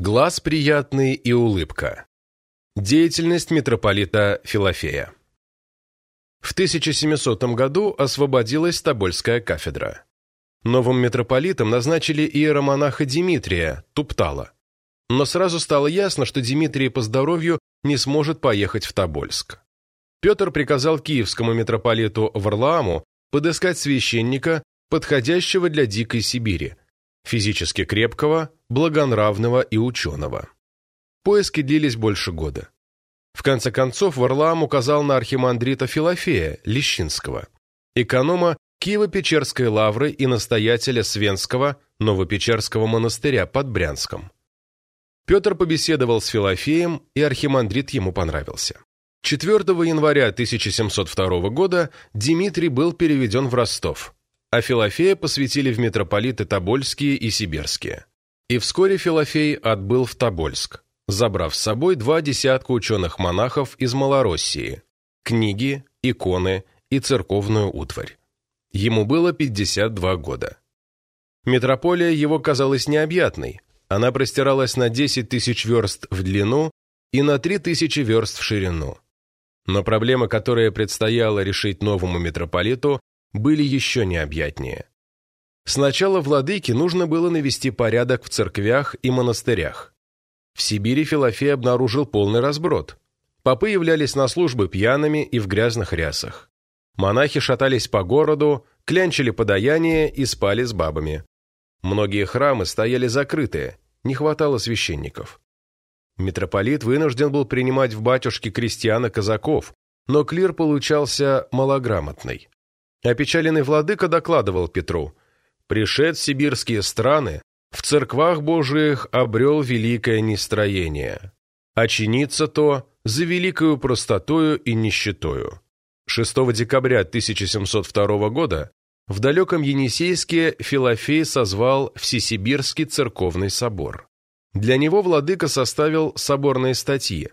Глаз приятный и улыбка. Деятельность митрополита Филофея. В 1700 году освободилась Тобольская кафедра. Новым митрополитом назначили иеромонаха Димитрия, Туптала. Но сразу стало ясно, что Димитрий по здоровью не сможет поехать в Тобольск. Петр приказал киевскому митрополиту Варлааму подыскать священника, подходящего для Дикой Сибири, физически крепкого, благонравного и ученого. Поиски длились больше года. В конце концов, Варлаам указал на архимандрита Филофея, Лещинского, эконома Киево-Печерской лавры и настоятеля Свенского Новопечерского монастыря под Брянском. Петр побеседовал с Филофеем, и архимандрит ему понравился. 4 января 1702 года Дмитрий был переведен в Ростов, а Филофея посвятили в митрополиты Тобольские и Сибирские. И вскоре Филофей отбыл в Тобольск, забрав с собой два десятка ученых-монахов из Малороссии, книги, иконы и церковную утварь. Ему было 52 года. Метрополия его казалась необъятной, она простиралась на 10 тысяч верст в длину и на 3 тысячи верст в ширину. Но проблемы, которые предстояло решить новому митрополиту, были еще необъятнее. Сначала владыке нужно было навести порядок в церквях и монастырях. В Сибири Филофей обнаружил полный разброд. Попы являлись на службы пьяными и в грязных рясах. Монахи шатались по городу, клянчили подаяние и спали с бабами. Многие храмы стояли закрытые, не хватало священников. Митрополит вынужден был принимать в батюшки крестьян и казаков, но клир получался малограмотный. Опечаленный владыка докладывал Петру, «Пришед в сибирские страны, в церквах Божиих обрел великое нестроение. А то за великою простотою и нищетою». 6 декабря 1702 года в далеком Енисейске Филофей созвал Всесибирский церковный собор. Для него владыка составил соборные статьи,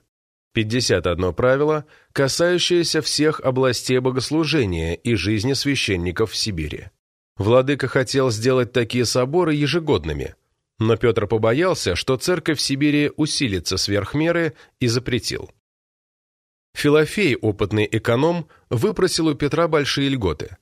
51 правило, касающееся всех областей богослужения и жизни священников в Сибири. Владыка хотел сделать такие соборы ежегодными, но Петр побоялся, что церковь в Сибири усилится сверх меры и запретил. Филофей, опытный эконом, выпросил у Петра большие льготы.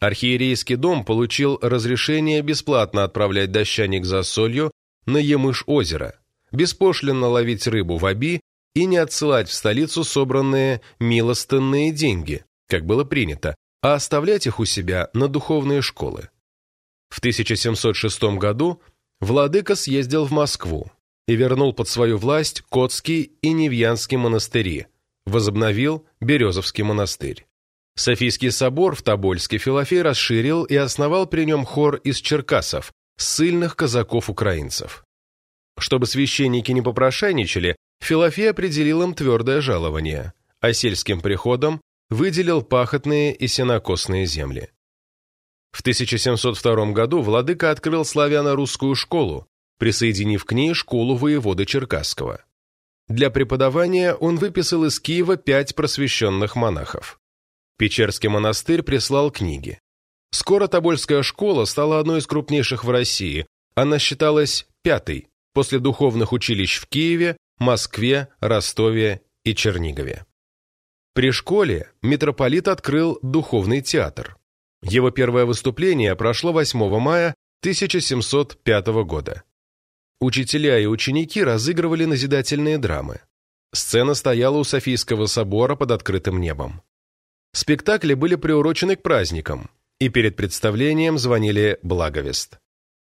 Архиерейский дом получил разрешение бесплатно отправлять дощаник за солью на Емыш-озеро, беспошлинно ловить рыбу в Оби и не отсылать в столицу собранные милостынные деньги, как было принято, а оставлять их у себя на духовные школы. В 1706 году владыка съездил в Москву и вернул под свою власть Котский и Невьянский монастыри, возобновил Березовский монастырь. Софийский собор в Тобольске Филофей расширил и основал при нем хор из черкасов, ссыльных казаков-украинцев. Чтобы священники не попрошайничали, Филофей определил им твердое жалование, а сельским приходам выделил пахотные и сенокосные земли. В 1702 году владыка открыл славяно-русскую школу, присоединив к ней школу воевода Черкасского. Для преподавания он выписал из Киева пять просвещенных монахов. Печерский монастырь прислал книги. Скоро Тобольская школа стала одной из крупнейших в России. Она считалась пятой, после духовных училищ в Киеве, Москве, Ростове и Чернигове. При школе митрополит открыл духовный театр. Его первое выступление прошло 8 мая 1705 года. Учителя и ученики разыгрывали назидательные драмы. Сцена стояла у Софийского собора под открытым небом. Спектакли были приурочены к праздникам, и перед представлением звонили благовест.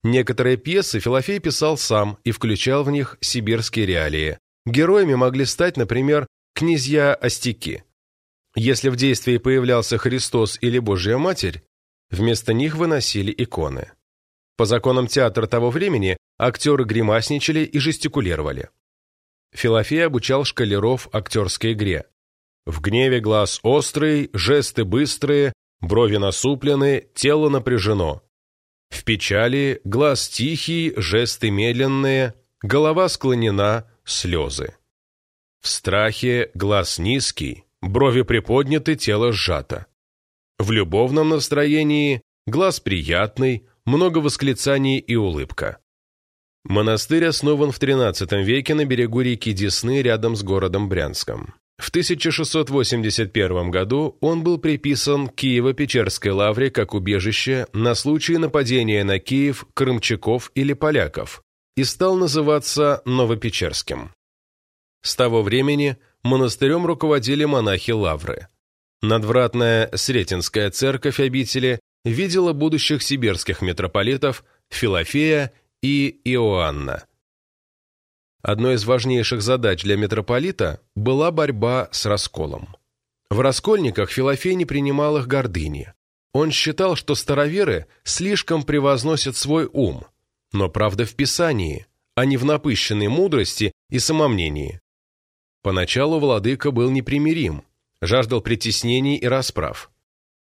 Некоторые пьесы Филофей писал сам и включал в них сибирские реалии. Героями могли стать, например, князья-остяки. Если в действии появлялся Христос или Божья Матерь, вместо них выносили иконы. По законам театра того времени актеры гримасничали и жестикулировали. Филофей обучал шкалеров актерской игре. В гневе глаз острый, жесты быстрые, брови насуплены, тело напряжено. В печали глаз тихий, жесты медленные, голова склонена, слезы. В страхе глаз низкий, брови приподняты, тело сжато. В любовном настроении глаз приятный, много восклицаний и улыбка. Монастырь основан в XIII веке на берегу реки Десны рядом с городом Брянском. В 1681 году он был приписан Киево-Печерской лавре как убежище на случай нападения на Киев крымчаков или поляков и стал называться Новопечерским. С того времени монастырем руководили монахи лавры. Надвратная Сретенская церковь обители видела будущих сибирских митрополитов Филофея и Иоанна. Одной из важнейших задач для митрополита была борьба с расколом. В раскольниках Филофей не принимал их гордыни. Он считал, что староверы слишком превозносят свой ум, но правда в Писании, а не в напыщенной мудрости и самомнении. Поначалу владыка был непримирим, жаждал притеснений и расправ.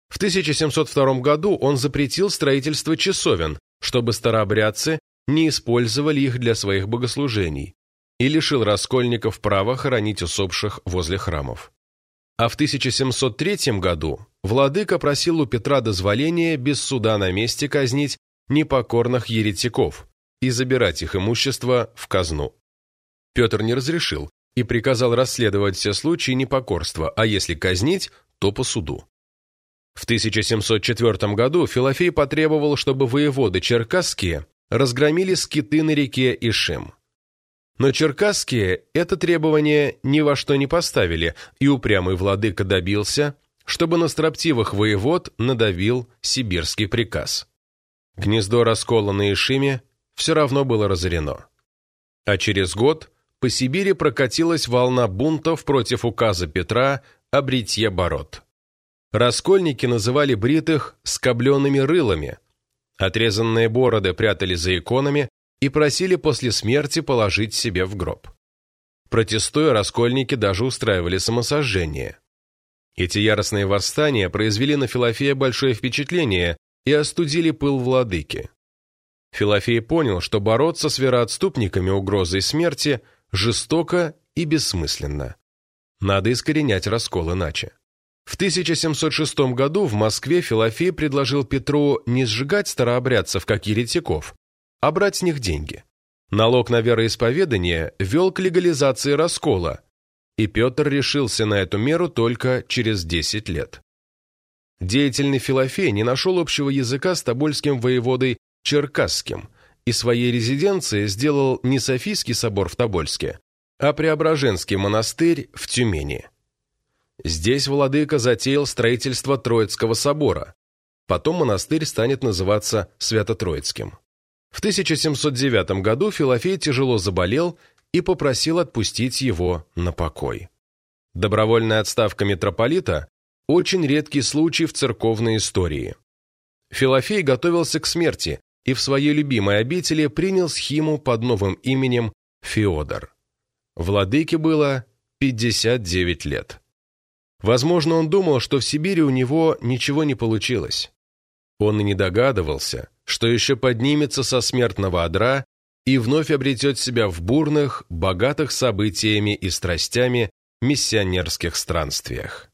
В 1702 году он запретил строительство часовен, чтобы старообрядцы не использовали их для своих богослужений и лишил раскольников права хоронить усопших возле храмов. А в 1703 году владыка просил у Петра дозволения без суда на месте казнить непокорных еретиков и забирать их имущество в казну. Петр не разрешил и приказал расследовать все случаи непокорства, а если казнить, то по суду. В 1704 году Филофей потребовал, чтобы воеводы черкасские разгромили скиты на реке Ишим. Но черкасские это требование ни во что не поставили, и упрямый владыка добился, чтобы на строптивых воевод надавил сибирский приказ. Гнездо раскола на Ишиме все равно было разорено. А через год по Сибири прокатилась волна бунтов против указа Петра о бритье бород. Раскольники называли бритых «скобленными рылами», Отрезанные бороды прятали за иконами и просили после смерти положить себе в гроб. Протестуя, раскольники даже устраивали самосожжение. Эти яростные восстания произвели на Филофея большое впечатление и остудили пыл владыки. Филофей понял, что бороться с вероотступниками угрозой смерти жестоко и бессмысленно. Надо искоренять раскол иначе. В 1706 году в Москве Филофей предложил Петру не сжигать старообрядцев, как еретиков, а брать с них деньги. Налог на вероисповедание вел к легализации раскола, и Петр решился на эту меру только через 10 лет. Деятельный Филофей не нашел общего языка с тобольским воеводой Черкасским и своей резиденцией сделал не Софийский собор в Тобольске, а Преображенский монастырь в Тюмени. Здесь владыка затеял строительство Троицкого собора. Потом монастырь станет называться Свято-Троицким. В 1709 году Филофей тяжело заболел и попросил отпустить его на покой. Добровольная отставка митрополита – очень редкий случай в церковной истории. Филофей готовился к смерти и в своей любимой обители принял схиму под новым именем Феодор. Владыке было 59 лет. Возможно, он думал, что в Сибири у него ничего не получилось. Он и не догадывался, что еще поднимется со смертного одра и вновь обретет себя в бурных, богатых событиями и страстями миссионерских странствиях.